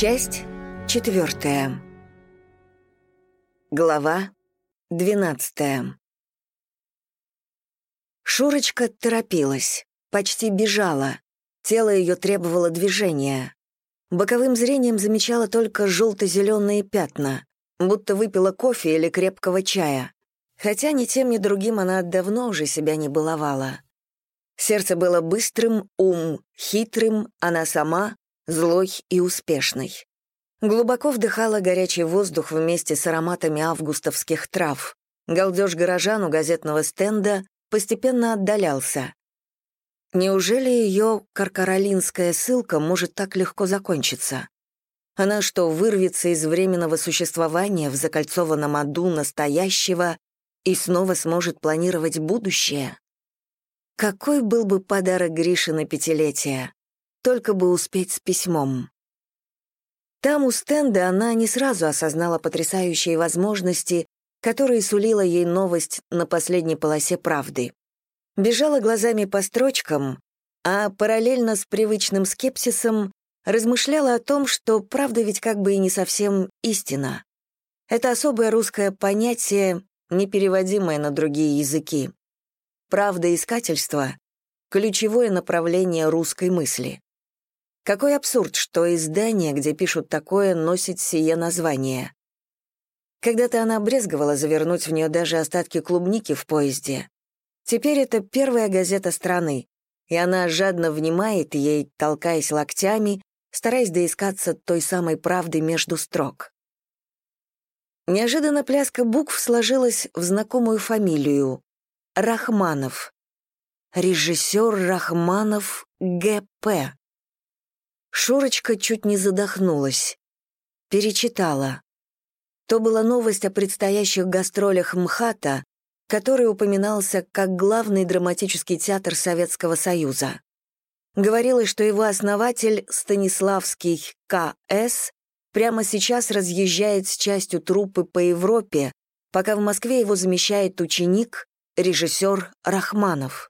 Часть четвертая. Глава двенадцатая. Шурочка торопилась, почти бежала. Тело ее требовало движения. Боковым зрением замечала только желто-зеленые пятна, будто выпила кофе или крепкого чая. Хотя ни тем, ни другим она давно уже себя не баловала. Сердце было быстрым, ум хитрым, она сама злой и успешной. Глубоко вдыхала горячий воздух вместе с ароматами августовских трав. Галдеж горожан у газетного стенда постепенно отдалялся. Неужели ее каркаролинская ссылка может так легко закончиться? Она что, вырвется из временного существования в закольцованном аду настоящего и снова сможет планировать будущее? Какой был бы подарок Грише на пятилетие? Только бы успеть с письмом. Там у стенда она не сразу осознала потрясающие возможности, которые сулила ей новость на последней полосе правды. Бежала глазами по строчкам, а параллельно с привычным скепсисом размышляла о том, что правда ведь как бы и не совсем истина. Это особое русское понятие, непереводимое на другие языки. Правда-искательство — ключевое направление русской мысли. Какой абсурд, что издание, где пишут такое, носит сие название. Когда-то она брезговала завернуть в нее даже остатки клубники в поезде. Теперь это первая газета страны, и она жадно внимает ей, толкаясь локтями, стараясь доискаться той самой правды между строк. Неожиданно пляска букв сложилась в знакомую фамилию — Рахманов. Режиссер Рахманов Г.П. Шурочка чуть не задохнулась. Перечитала. То была новость о предстоящих гастролях МХАТа, который упоминался как главный драматический театр Советского Союза. Говорилось, что его основатель Станиславский К.С. прямо сейчас разъезжает с частью труппы по Европе, пока в Москве его замещает ученик, режиссер Рахманов.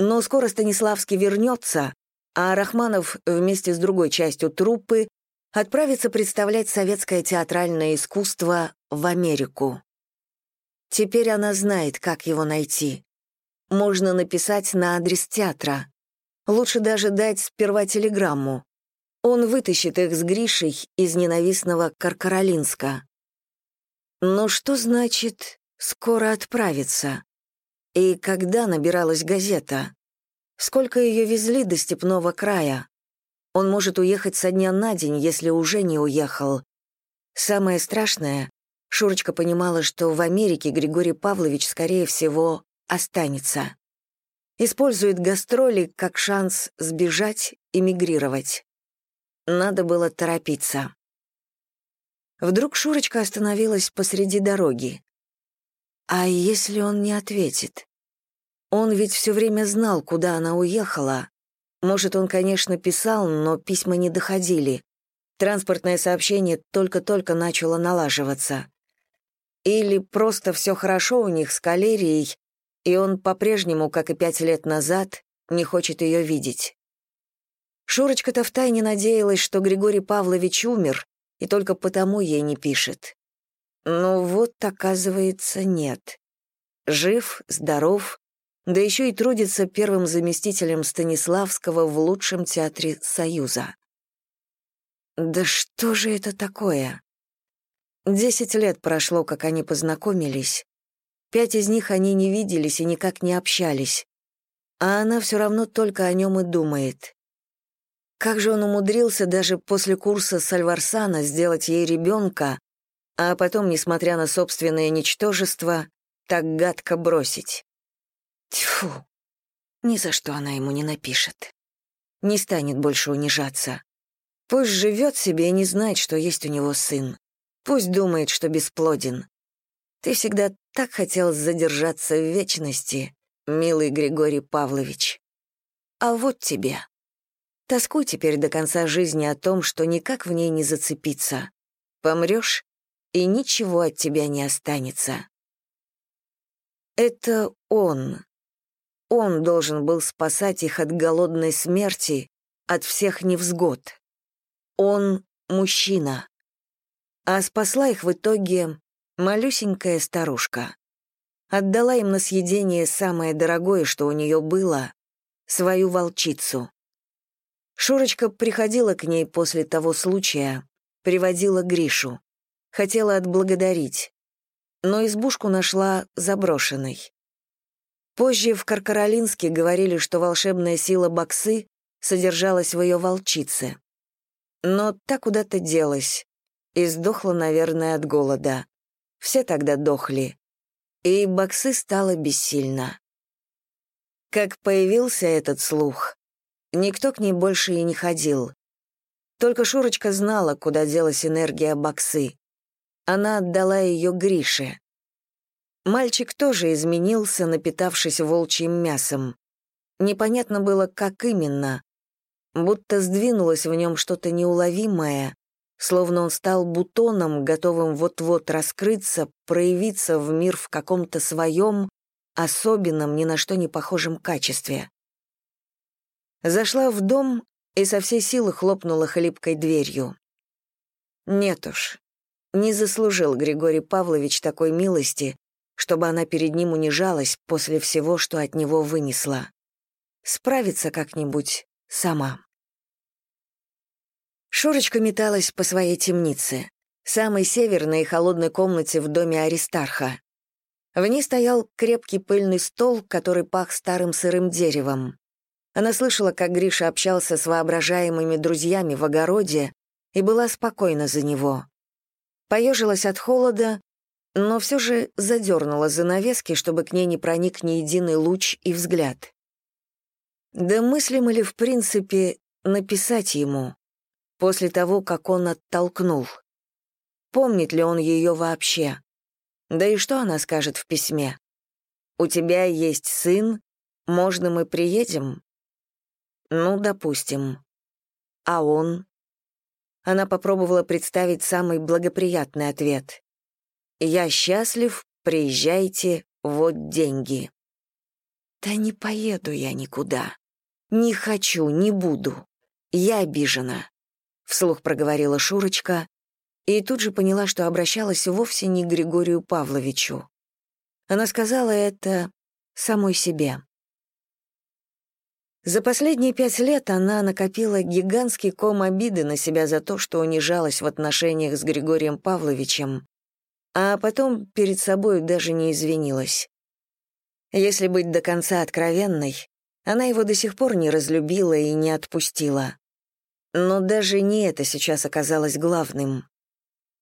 Но скоро Станиславский вернется, а Рахманов вместе с другой частью труппы отправится представлять советское театральное искусство в Америку. Теперь она знает, как его найти. Можно написать на адрес театра. Лучше даже дать сперва телеграмму. Он вытащит их с Гришей из ненавистного Каркаролинска. Но что значит «скоро отправиться»? И когда набиралась газета? Сколько ее везли до степного края? Он может уехать со дня на день, если уже не уехал. Самое страшное, Шурочка понимала, что в Америке Григорий Павлович, скорее всего, останется. Использует гастроли как шанс сбежать, эмигрировать. Надо было торопиться. Вдруг Шурочка остановилась посреди дороги. А если он не ответит? Он ведь все время знал, куда она уехала. Может, он, конечно, писал, но письма не доходили. Транспортное сообщение только-только начало налаживаться. Или просто все хорошо у них с калерией, и он по-прежнему, как и пять лет назад, не хочет ее видеть. Шурочка-то втайне надеялась, что Григорий Павлович умер, и только потому ей не пишет. Но вот, оказывается, нет. Жив, здоров, да еще и трудится первым заместителем Станиславского в лучшем театре Союза. Да что же это такое? Десять лет прошло, как они познакомились. Пять из них они не виделись и никак не общались. А она все равно только о нем и думает. Как же он умудрился даже после курса Сальварсана сделать ей ребенка, а потом, несмотря на собственное ничтожество, так гадко бросить? Тьфу, ни за что она ему не напишет. Не станет больше унижаться. Пусть живет себе и не знает, что есть у него сын. Пусть думает, что бесплоден. Ты всегда так хотел задержаться в вечности, милый Григорий Павлович. А вот тебе. Тоскуй теперь до конца жизни о том, что никак в ней не зацепиться. Помрешь, и ничего от тебя не останется. Это он, он должен был спасать их от голодной смерти, от всех невзгод. Он мужчина. А спасла их в итоге малюсенькая старушка. Отдала им на съедение самое дорогое, что у нее было — свою волчицу. Шурочка приходила к ней после того случая, приводила Гришу. Хотела отблагодарить. Но избушку нашла заброшенной. Позже в Каркаролинске говорили, что волшебная сила Баксы содержалась в ее волчице. Но та куда-то делась и сдохла, наверное, от голода. Все тогда дохли. И Баксы стала бессильна. Как появился этот слух, никто к ней больше и не ходил. Только Шурочка знала, куда делась энергия Баксы. Она отдала ее Грише. Мальчик тоже изменился, напитавшись волчьим мясом. Непонятно было, как именно. Будто сдвинулось в нем что-то неуловимое, словно он стал бутоном, готовым вот-вот раскрыться, проявиться в мир в каком-то своем, особенном, ни на что не похожем качестве. Зашла в дом и со всей силы хлопнула хлипкой дверью. Нет уж, не заслужил Григорий Павлович такой милости, чтобы она перед ним унижалась после всего, что от него вынесла. Справится как-нибудь сама. Шурочка металась по своей темнице, самой северной и холодной комнате в доме Аристарха. В ней стоял крепкий пыльный стол, который пах старым сырым деревом. Она слышала, как Гриша общался с воображаемыми друзьями в огороде и была спокойна за него. Поежилась от холода, но все же задернула занавески, чтобы к ней не проник ни единый луч и взгляд. Да мыслимо ли, в принципе, написать ему, после того, как он оттолкнул? Помнит ли он ее вообще? Да и что она скажет в письме? «У тебя есть сын, можно мы приедем?» Ну, допустим. А он? Она попробовала представить самый благоприятный ответ. «Я счастлив, приезжайте, вот деньги». «Да не поеду я никуда. Не хочу, не буду. Я обижена», — вслух проговорила Шурочка и тут же поняла, что обращалась вовсе не к Григорию Павловичу. Она сказала это самой себе. За последние пять лет она накопила гигантский ком обиды на себя за то, что унижалась в отношениях с Григорием Павловичем, а потом перед собой даже не извинилась. Если быть до конца откровенной, она его до сих пор не разлюбила и не отпустила. Но даже не это сейчас оказалось главным.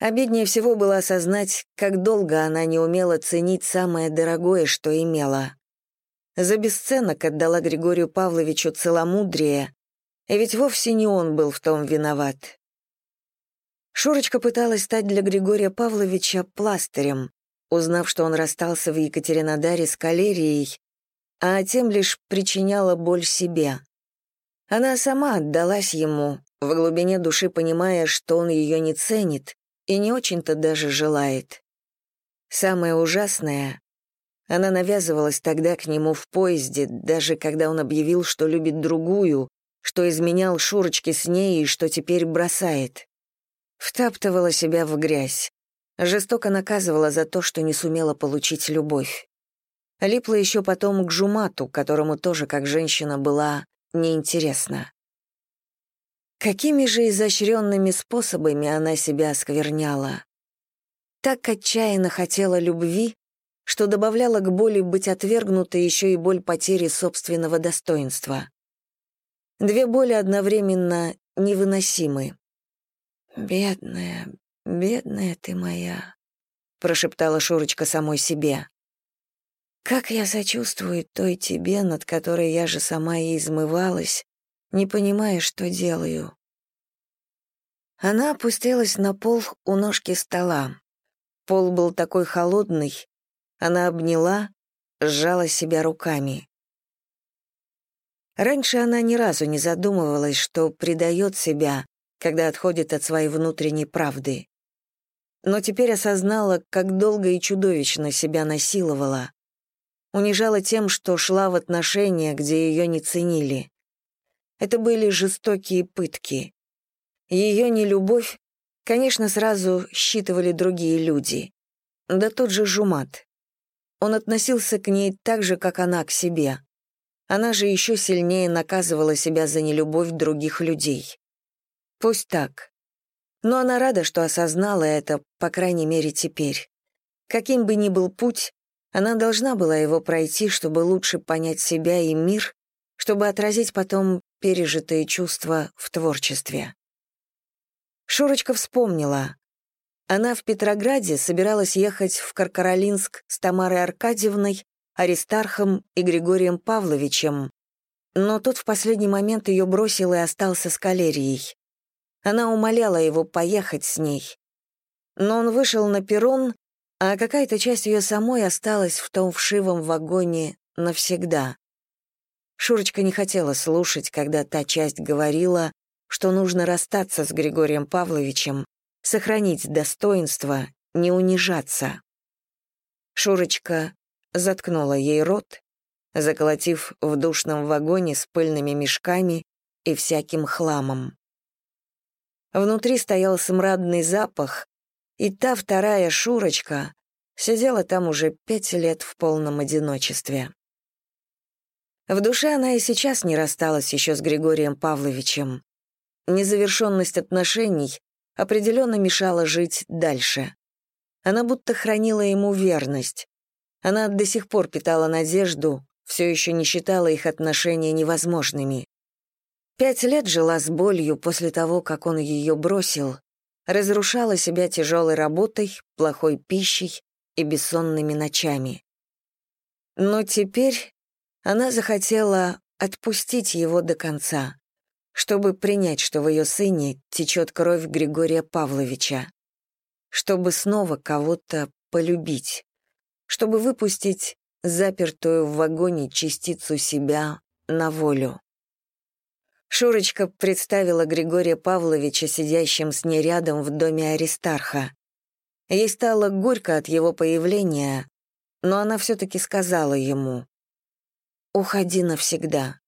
Обиднее всего было осознать, как долго она не умела ценить самое дорогое, что имела. За бесценок отдала Григорию Павловичу целомудрие, и ведь вовсе не он был в том виноват. Шурочка пыталась стать для Григория Павловича пластырем, узнав, что он расстался в Екатеринодаре с калерией, а тем лишь причиняла боль себе. Она сама отдалась ему, в глубине души понимая, что он ее не ценит и не очень-то даже желает. Самое ужасное, она навязывалась тогда к нему в поезде, даже когда он объявил, что любит другую, что изменял Шурочке с ней и что теперь бросает втаптывала себя в грязь, жестоко наказывала за то, что не сумела получить любовь. Липла еще потом к Жумату, которому тоже, как женщина, была неинтересна. Какими же изощренными способами она себя оскверняла? Так отчаянно хотела любви, что добавляла к боли быть отвергнутой еще и боль потери собственного достоинства. Две боли одновременно невыносимы. «Бедная, бедная ты моя», — прошептала Шурочка самой себе. «Как я сочувствую той тебе, над которой я же сама и измывалась, не понимая, что делаю». Она опустилась на пол у ножки стола. Пол был такой холодный. Она обняла, сжала себя руками. Раньше она ни разу не задумывалась, что предает себя, когда отходит от своей внутренней правды. Но теперь осознала, как долго и чудовищно себя насиловала. Унижала тем, что шла в отношения, где ее не ценили. Это были жестокие пытки. Ее нелюбовь, конечно, сразу считывали другие люди. Да тот же Жумат. Он относился к ней так же, как она к себе. Она же еще сильнее наказывала себя за нелюбовь других людей. Пусть так. Но она рада, что осознала это, по крайней мере, теперь. Каким бы ни был путь, она должна была его пройти, чтобы лучше понять себя и мир, чтобы отразить потом пережитые чувства в творчестве. Шурочка вспомнила. Она в Петрограде собиралась ехать в Каркаролинск с Тамарой Аркадьевной, Аристархом и Григорием Павловичем, но тот в последний момент ее бросил и остался с калерией. Она умоляла его поехать с ней. Но он вышел на перрон, а какая-то часть ее самой осталась в том вшивом вагоне навсегда. Шурочка не хотела слушать, когда та часть говорила, что нужно расстаться с Григорием Павловичем, сохранить достоинство, не унижаться. Шурочка заткнула ей рот, заколотив в душном вагоне с пыльными мешками и всяким хламом. Внутри стоял смрадный запах, и та вторая Шурочка сидела там уже пять лет в полном одиночестве. В душе она и сейчас не рассталась еще с Григорием Павловичем. Незавершенность отношений определенно мешала жить дальше. Она будто хранила ему верность. Она до сих пор питала надежду, все еще не считала их отношения невозможными. Пять лет жила с болью после того, как он ее бросил, разрушала себя тяжелой работой, плохой пищей и бессонными ночами. Но теперь она захотела отпустить его до конца чтобы принять, что в ее сыне течет кровь Григория Павловича, чтобы снова кого-то полюбить, чтобы выпустить запертую в вагоне частицу себя на волю. Шурочка представила Григория Павловича сидящим с ней рядом в доме Аристарха. Ей стало горько от его появления, но она все-таки сказала ему «Уходи навсегда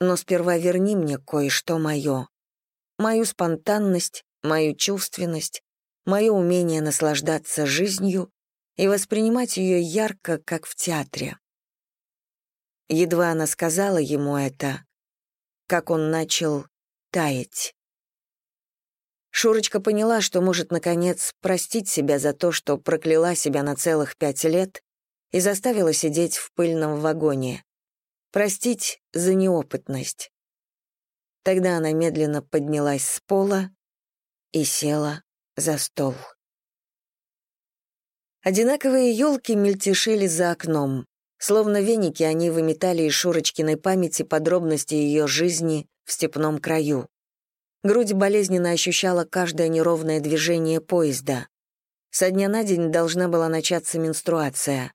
но сперва верни мне кое-что мое. Мою спонтанность, мою чувственность, мое умение наслаждаться жизнью и воспринимать ее ярко, как в театре. Едва она сказала ему это, как он начал таять. Шурочка поняла, что может, наконец, простить себя за то, что прокляла себя на целых пять лет и заставила сидеть в пыльном вагоне. Простить за неопытность. Тогда она медленно поднялась с пола и села за стол. Одинаковые елки мельтешили за окном. Словно веники они выметали из Шурочкиной памяти подробности ее жизни в степном краю. Грудь болезненно ощущала каждое неровное движение поезда. Со дня на день должна была начаться менструация.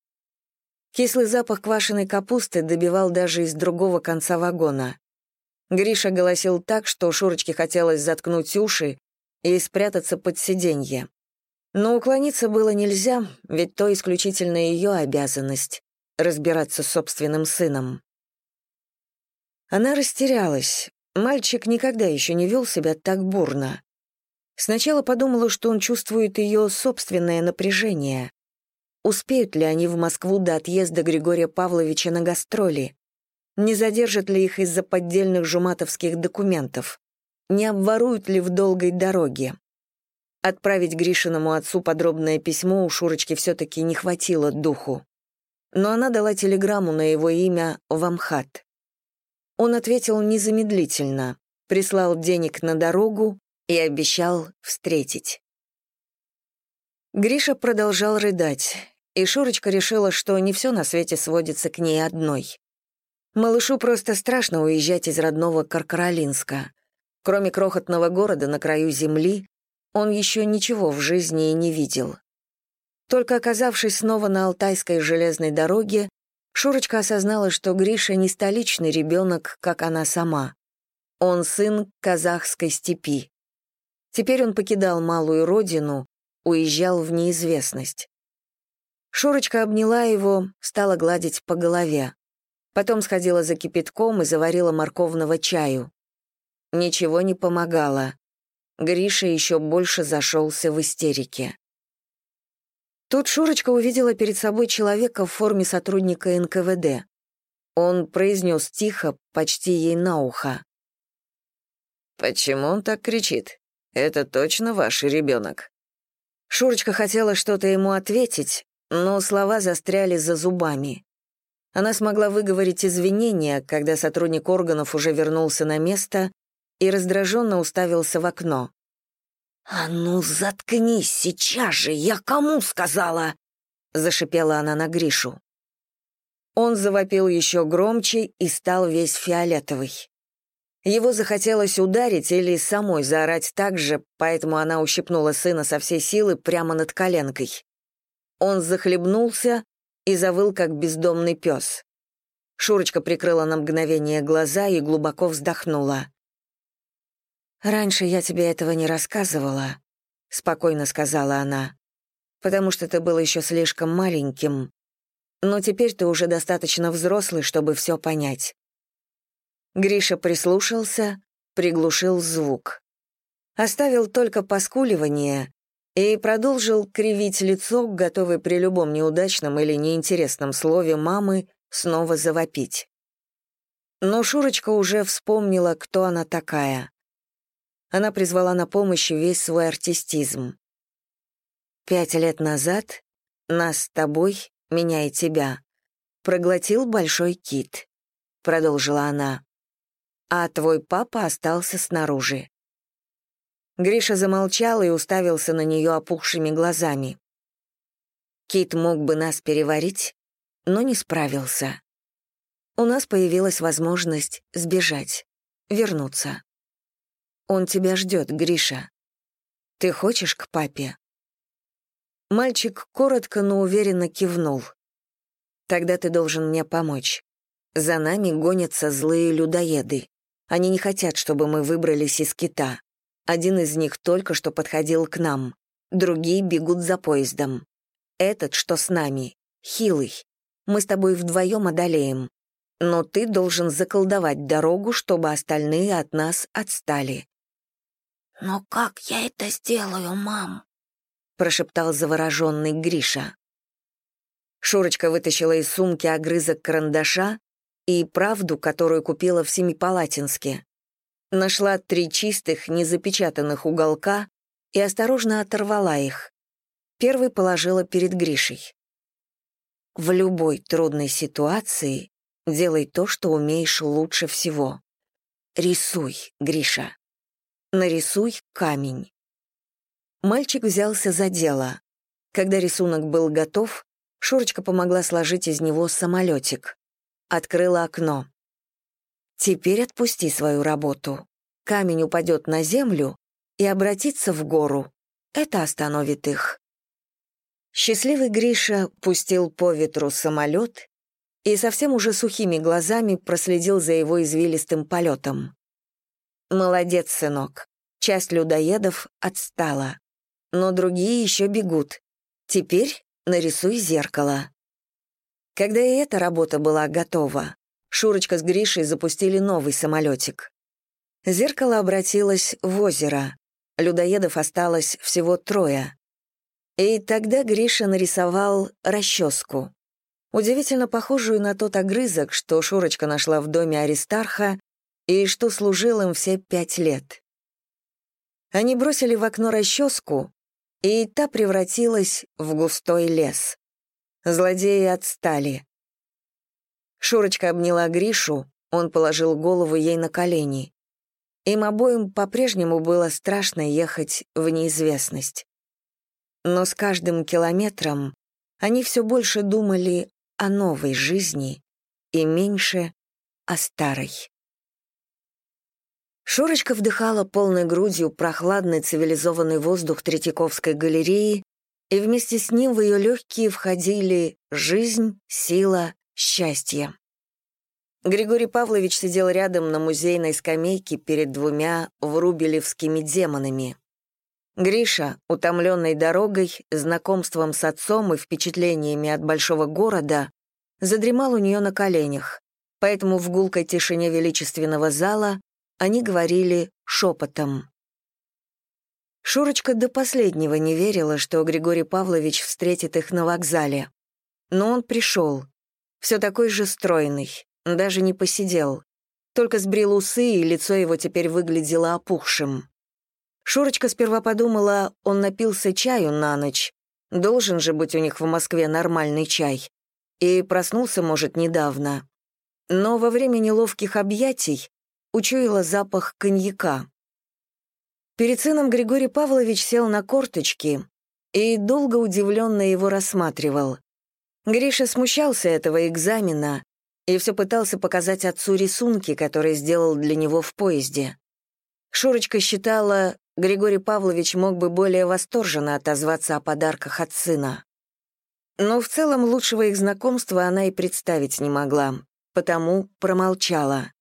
Кислый запах квашеной капусты добивал даже из другого конца вагона. Гриша голосил так, что Шурочке хотелось заткнуть уши и спрятаться под сиденье. Но уклониться было нельзя, ведь то исключительно ее обязанность — разбираться с собственным сыном. Она растерялась. Мальчик никогда еще не вел себя так бурно. Сначала подумала, что он чувствует ее собственное напряжение. Успеют ли они в Москву до отъезда Григория Павловича на гастроли? Не задержат ли их из-за поддельных жуматовских документов? Не обворуют ли в долгой дороге? Отправить Гришиному отцу подробное письмо у Шурочки все-таки не хватило духу. Но она дала телеграмму на его имя в Амхат. Он ответил незамедлительно, прислал денег на дорогу и обещал встретить. Гриша продолжал рыдать и Шурочка решила, что не все на свете сводится к ней одной. Малышу просто страшно уезжать из родного Каркаролинска. Кроме крохотного города на краю земли, он еще ничего в жизни и не видел. Только оказавшись снова на Алтайской железной дороге, Шурочка осознала, что Гриша не столичный ребенок, как она сама. Он сын казахской степи. Теперь он покидал малую родину, уезжал в неизвестность. Шурочка обняла его, стала гладить по голове. Потом сходила за кипятком и заварила морковного чаю. Ничего не помогало. Гриша еще больше зашелся в истерике. Тут Шурочка увидела перед собой человека в форме сотрудника НКВД. Он произнес тихо, почти ей на ухо. «Почему он так кричит? Это точно ваш ребенок?» Шурочка хотела что-то ему ответить, но слова застряли за зубами. Она смогла выговорить извинения, когда сотрудник органов уже вернулся на место и раздраженно уставился в окно. «А ну, заткнись сейчас же! Я кому сказала?» — зашипела она на Гришу. Он завопил еще громче и стал весь фиолетовый. Его захотелось ударить или самой заорать так же, поэтому она ущипнула сына со всей силы прямо над коленкой. Он захлебнулся и завыл, как бездомный пес. Шурочка прикрыла на мгновение глаза и глубоко вздохнула. «Раньше я тебе этого не рассказывала», — спокойно сказала она, «потому что ты был еще слишком маленьким. Но теперь ты уже достаточно взрослый, чтобы все понять. Гриша прислушался, приглушил звук. Оставил только поскуливание и продолжил кривить лицо, готовый при любом неудачном или неинтересном слове мамы снова завопить. Но Шурочка уже вспомнила, кто она такая. Она призвала на помощь весь свой артистизм. «Пять лет назад нас с тобой, меня и тебя, проглотил большой кит», — продолжила она а твой папа остался снаружи». Гриша замолчал и уставился на нее опухшими глазами. Кит мог бы нас переварить, но не справился. У нас появилась возможность сбежать, вернуться. Он тебя ждет, Гриша. Ты хочешь к папе?» Мальчик коротко, но уверенно кивнул. «Тогда ты должен мне помочь. За нами гонятся злые людоеды. Они не хотят, чтобы мы выбрались из кита. Один из них только что подходил к нам. Другие бегут за поездом. Этот, что с нами, хилый. Мы с тобой вдвоем одолеем. Но ты должен заколдовать дорогу, чтобы остальные от нас отстали». «Но как я это сделаю, мам?» прошептал завороженный Гриша. Шурочка вытащила из сумки огрызок карандаша и правду, которую купила в Семипалатинске. Нашла три чистых, незапечатанных уголка и осторожно оторвала их. Первый положила перед Гришей. В любой трудной ситуации делай то, что умеешь лучше всего. Рисуй, Гриша. Нарисуй камень. Мальчик взялся за дело. Когда рисунок был готов, Шурочка помогла сложить из него самолетик открыла окно. «Теперь отпусти свою работу. Камень упадет на землю и обратится в гору. Это остановит их». Счастливый Гриша пустил по ветру самолет и совсем уже сухими глазами проследил за его извилистым полетом. «Молодец, сынок. Часть людоедов отстала. Но другие еще бегут. Теперь нарисуй зеркало». Когда и эта работа была готова, Шурочка с Гришей запустили новый самолетик. Зеркало обратилось в озеро. Людоедов осталось всего трое. И тогда Гриша нарисовал расческу. Удивительно похожую на тот огрызок, что Шурочка нашла в доме Аристарха и что служил им все пять лет. Они бросили в окно расческу, и та превратилась в густой лес. Злодеи отстали. Шурочка обняла Гришу, он положил голову ей на колени. Им обоим по-прежнему было страшно ехать в неизвестность. Но с каждым километром они все больше думали о новой жизни и меньше о старой. Шурочка вдыхала полной грудью прохладный цивилизованный воздух Третьяковской галереи и вместе с ним в ее легкие входили жизнь, сила, счастье. Григорий Павлович сидел рядом на музейной скамейке перед двумя врубелевскими демонами. Гриша, утомленный дорогой, знакомством с отцом и впечатлениями от большого города, задремал у нее на коленях, поэтому в гулкой тишине величественного зала они говорили шепотом. Шурочка до последнего не верила, что Григорий Павлович встретит их на вокзале. Но он пришел. Все такой же стройный, даже не посидел. Только сбрил усы, и лицо его теперь выглядело опухшим. Шурочка сперва подумала, он напился чаю на ночь. Должен же быть у них в Москве нормальный чай. И проснулся, может, недавно. Но во время неловких объятий учуяла запах коньяка. Перед сыном Григорий Павлович сел на корточки и долго удивленно его рассматривал. Гриша смущался этого экзамена и все пытался показать отцу рисунки, которые сделал для него в поезде. Шурочка считала, Григорий Павлович мог бы более восторженно отозваться о подарках от сына. Но в целом лучшего их знакомства она и представить не могла, потому промолчала.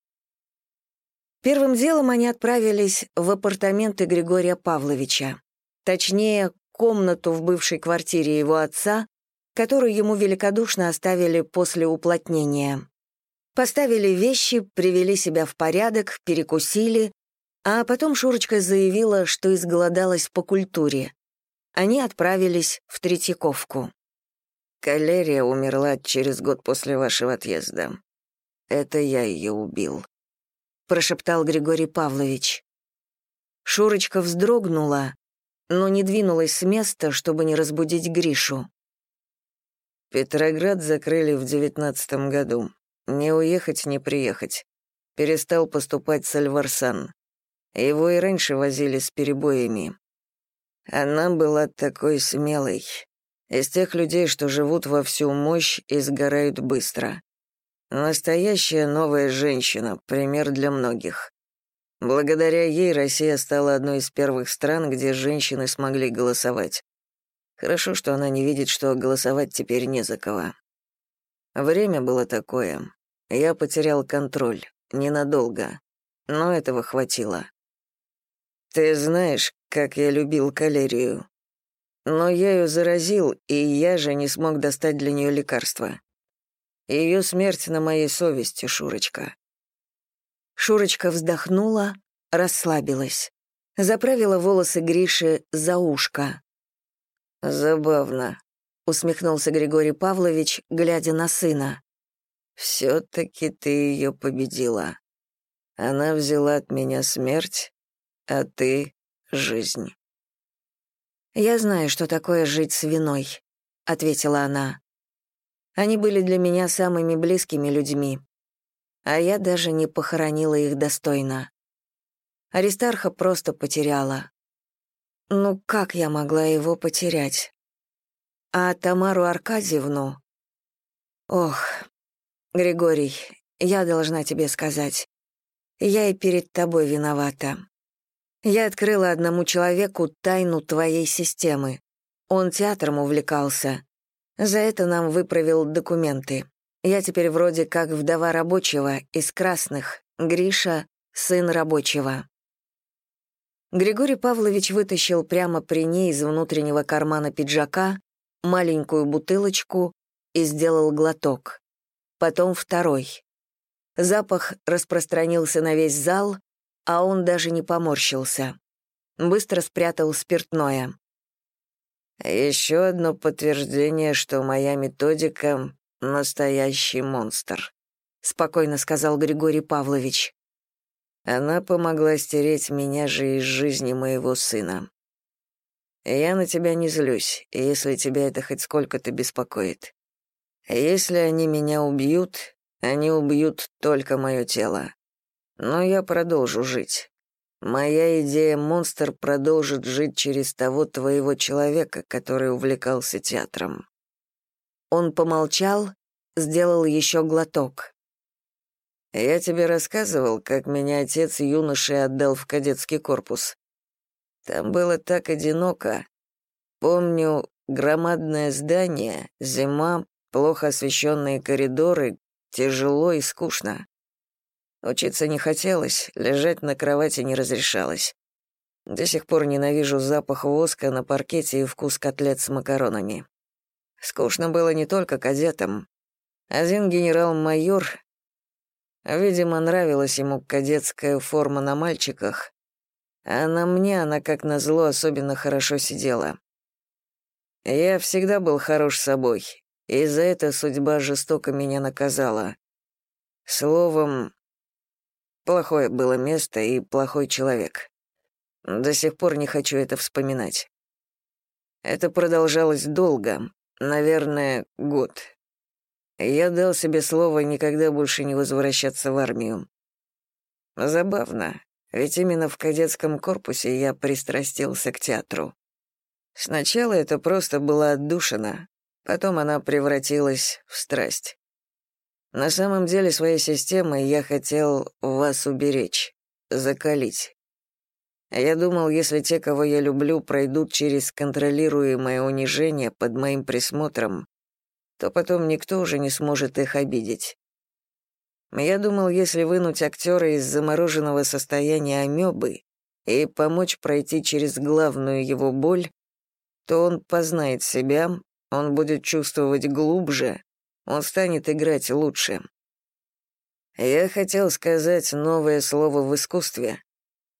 Первым делом они отправились в апартаменты Григория Павловича. Точнее, комнату в бывшей квартире его отца, которую ему великодушно оставили после уплотнения. Поставили вещи, привели себя в порядок, перекусили, а потом Шурочка заявила, что изголодалась по культуре. Они отправились в Третьяковку. «Калерия умерла через год после вашего отъезда. Это я ее убил», — прошептал Григорий Павлович. Шурочка вздрогнула, но не двинулась с места, чтобы не разбудить Гришу. Петроград закрыли в девятнадцатом году. Не уехать, не приехать. Перестал поступать Сальварсан. Его и раньше возили с перебоями. Она была такой смелой. Из тех людей, что живут во всю мощь и сгорают быстро. Настоящая новая женщина, пример для многих. Благодаря ей Россия стала одной из первых стран, где женщины смогли голосовать. Хорошо, что она не видит, что голосовать теперь не за кого. Время было такое. Я потерял контроль. Ненадолго. Но этого хватило. Ты знаешь, как я любил калерию. Но я ее заразил, и я же не смог достать для нее лекарства. Ее смерть на моей совести, Шурочка». Шурочка вздохнула, расслабилась. Заправила волосы Гриши за ушко. «Забавно», — усмехнулся Григорий Павлович, глядя на сына. «Все-таки ты ее победила. Она взяла от меня смерть, а ты — жизнь». «Я знаю, что такое жить с виной», — ответила она. Они были для меня самыми близкими людьми, а я даже не похоронила их достойно. Аристарха просто потеряла. Ну, как я могла его потерять? А Тамару Аркадьевну... Ох, Григорий, я должна тебе сказать. Я и перед тобой виновата. Я открыла одному человеку тайну твоей системы. Он театром увлекался, за это нам выправил документы. Я теперь вроде как вдова рабочего, из красных, Гриша — сын рабочего. Григорий Павлович вытащил прямо при ней из внутреннего кармана пиджака маленькую бутылочку и сделал глоток. Потом второй. Запах распространился на весь зал, а он даже не поморщился. Быстро спрятал спиртное. Еще одно подтверждение, что моя методика — настоящий монстр», — спокойно сказал Григорий Павлович. Она помогла стереть меня же из жизни моего сына. Я на тебя не злюсь, если тебя это хоть сколько-то беспокоит. Если они меня убьют, они убьют только мое тело. Но я продолжу жить. Моя идея «Монстр» продолжит жить через того твоего человека, который увлекался театром». Он помолчал, сделал еще глоток. «Я тебе рассказывал, как меня отец юношей отдал в кадетский корпус. Там было так одиноко. Помню, громадное здание, зима, плохо освещенные коридоры, тяжело и скучно. Учиться не хотелось, лежать на кровати не разрешалось. До сих пор ненавижу запах воска на паркете и вкус котлет с макаронами. Скучно было не только кадетам. Один генерал-майор... Видимо, нравилась ему кадетская форма на мальчиках. А на мне она, как назло, особенно хорошо сидела. Я всегда был хорош собой, и за это судьба жестоко меня наказала. Словом, плохое было место и плохой человек. До сих пор не хочу это вспоминать. Это продолжалось долго, наверное, год. Я дал себе слово никогда больше не возвращаться в армию. Забавно, ведь именно в кадетском корпусе я пристрастился к театру. Сначала это просто была отдушина, потом она превратилась в страсть. На самом деле своей системой я хотел вас уберечь, закалить. Я думал, если те, кого я люблю, пройдут через контролируемое унижение под моим присмотром, то потом никто уже не сможет их обидеть. Я думал, если вынуть актера из замороженного состояния амебы и помочь пройти через главную его боль, то он познает себя, он будет чувствовать глубже, он станет играть лучше. Я хотел сказать новое слово в искусстве,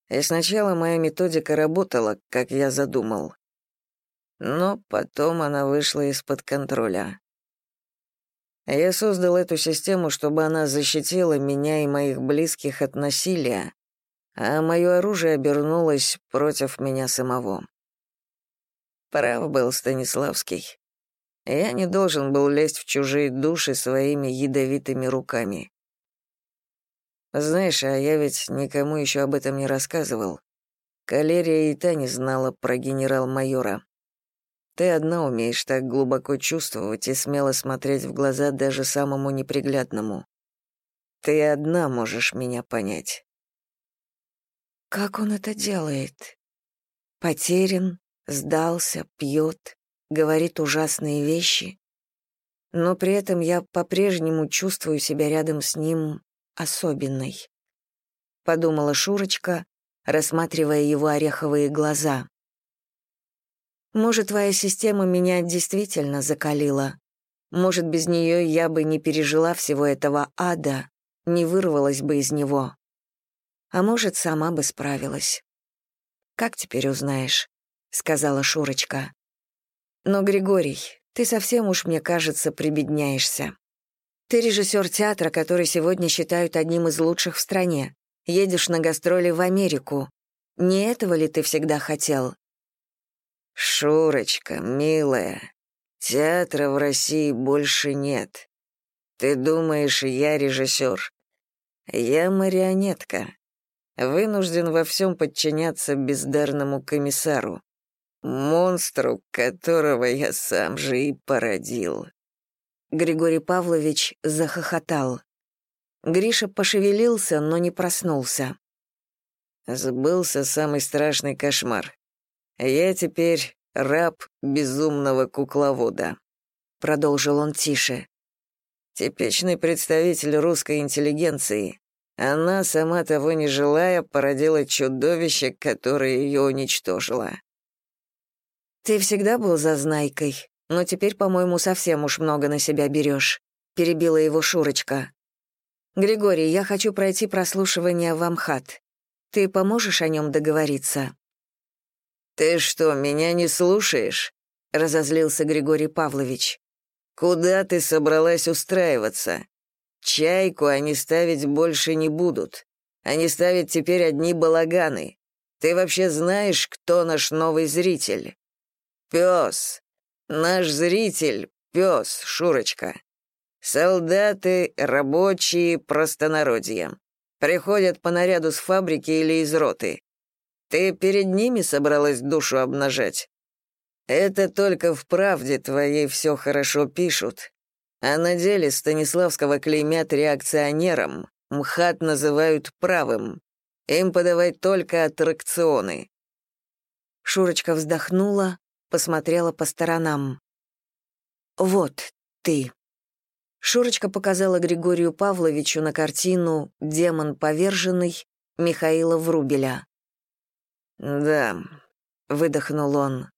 и сначала моя методика работала, как я задумал. Но потом она вышла из-под контроля. Я создал эту систему, чтобы она защитила меня и моих близких от насилия, а мое оружие обернулось против меня самого. Прав был Станиславский. Я не должен был лезть в чужие души своими ядовитыми руками. Знаешь, а я ведь никому еще об этом не рассказывал. Калерия и та не знала про генерал-майора. Ты одна умеешь так глубоко чувствовать и смело смотреть в глаза даже самому неприглядному. Ты одна можешь меня понять. Как он это делает? Потерян, сдался, пьет, говорит ужасные вещи, но при этом я по-прежнему чувствую себя рядом с ним особенной. Подумала Шурочка, рассматривая его ореховые глаза. Может, твоя система меня действительно закалила. Может, без нее я бы не пережила всего этого ада, не вырвалась бы из него. А может, сама бы справилась. Как теперь узнаешь? сказала Шурочка. Но, Григорий, ты совсем уж, мне кажется, прибедняешься. Ты режиссер театра, который сегодня считают одним из лучших в стране. Едешь на гастроли в Америку. Не этого ли ты всегда хотел? Шурочка, милая, театра в России больше нет. Ты думаешь, я режиссер? Я марионетка. Вынужден во всем подчиняться бездарному комиссару монстру, которого я сам же и породил». Григорий Павлович захохотал. Гриша пошевелился, но не проснулся. Сбылся самый страшный кошмар. Я теперь раб безумного кукловода, продолжил он тише. Типичный представитель русской интеллигенции. Она, сама того не желая, породила чудовище, которое ее уничтожило. «Ты всегда был зазнайкой, но теперь, по-моему, совсем уж много на себя берешь», — перебила его Шурочка. «Григорий, я хочу пройти прослушивание в Амхат. Ты поможешь о нем договориться?» «Ты что, меня не слушаешь?» — разозлился Григорий Павлович. «Куда ты собралась устраиваться? Чайку они ставить больше не будут. Они ставят теперь одни балаганы. Ты вообще знаешь, кто наш новый зритель?» Пес. Наш зритель — пес, Шурочка. Солдаты, рабочие, простонародье. Приходят по наряду с фабрики или из роты. Ты перед ними собралась душу обнажать? Это только в правде твоей все хорошо пишут. А на деле Станиславского клеймят реакционером, МХАТ называют правым. Им подавать только аттракционы. Шурочка вздохнула, посмотрела по сторонам. «Вот ты». Шурочка показала Григорию Павловичу на картину «Демон поверженный» Михаила Врубеля. «Да», — выдохнул он.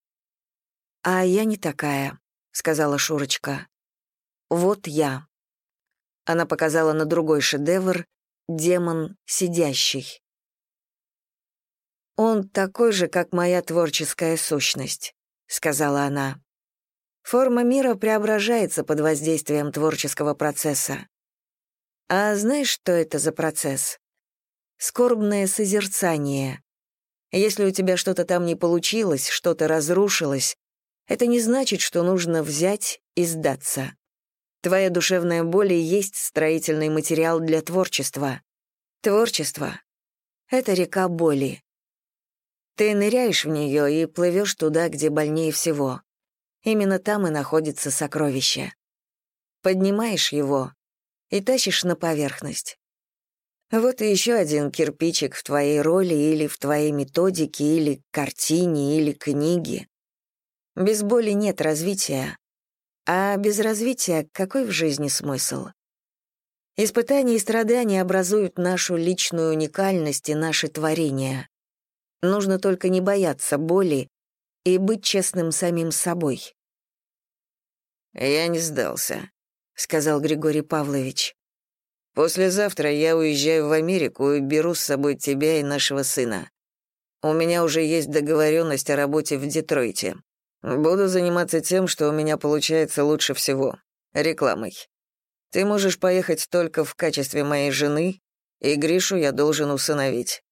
«А я не такая», — сказала Шурочка. «Вот я». Она показала на другой шедевр «Демон сидящий». Он такой же, как моя творческая сущность», — сказала она. Форма мира преображается под воздействием творческого процесса. А знаешь, что это за процесс? Скорбное созерцание. Если у тебя что-то там не получилось, что-то разрушилось, это не значит, что нужно взять и сдаться. Твоя душевная боль и есть строительный материал для творчества. Творчество — это река боли. Ты ныряешь в нее и плывешь туда, где больнее всего. Именно там и находится сокровище. Поднимаешь его и тащишь на поверхность. Вот и еще один кирпичик в твоей роли или в твоей методике, или картине, или книге. Без боли нет развития. А без развития какой в жизни смысл? Испытания и страдания образуют нашу личную уникальность и наши творения. Нужно только не бояться боли и быть честным самим собой. «Я не сдался», — сказал Григорий Павлович. «Послезавтра я уезжаю в Америку и беру с собой тебя и нашего сына. У меня уже есть договоренность о работе в Детройте. Буду заниматься тем, что у меня получается лучше всего — рекламой. Ты можешь поехать только в качестве моей жены, и Гришу я должен усыновить.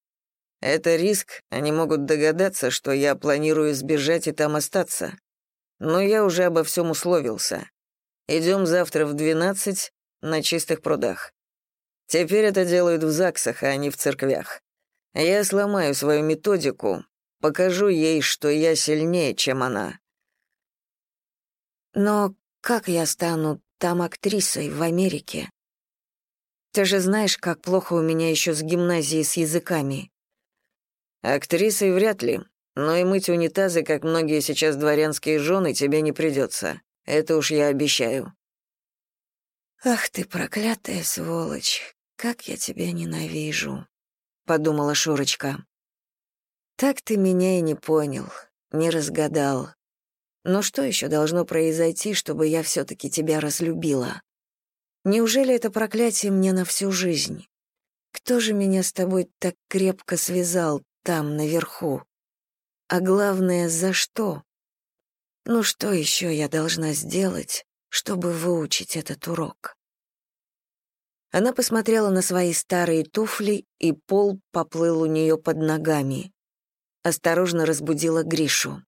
Это риск, они могут догадаться, что я планирую сбежать и там остаться. Но я уже обо всем условился. Идем завтра в двенадцать на чистых прудах. Теперь это делают в ЗАГСах, а не в церквях. Я сломаю свою методику, покажу ей, что я сильнее, чем она. Но как я стану там актрисой в Америке? Ты же знаешь, как плохо у меня еще с гимназией с языками. Актрисой вряд ли, но и мыть унитазы, как многие сейчас дворянские жены, тебе не придется. Это уж я обещаю. Ах ты, проклятая сволочь, как я тебя ненавижу, подумала Шурочка. Так ты меня и не понял, не разгадал. Но что еще должно произойти, чтобы я все-таки тебя разлюбила? Неужели это проклятие мне на всю жизнь? Кто же меня с тобой так крепко связал, там, наверху. А главное, за что? Ну что еще я должна сделать, чтобы выучить этот урок? Она посмотрела на свои старые туфли, и пол поплыл у нее под ногами. Осторожно разбудила Гришу.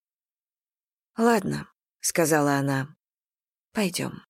«Ладно», — сказала она, — «пойдем».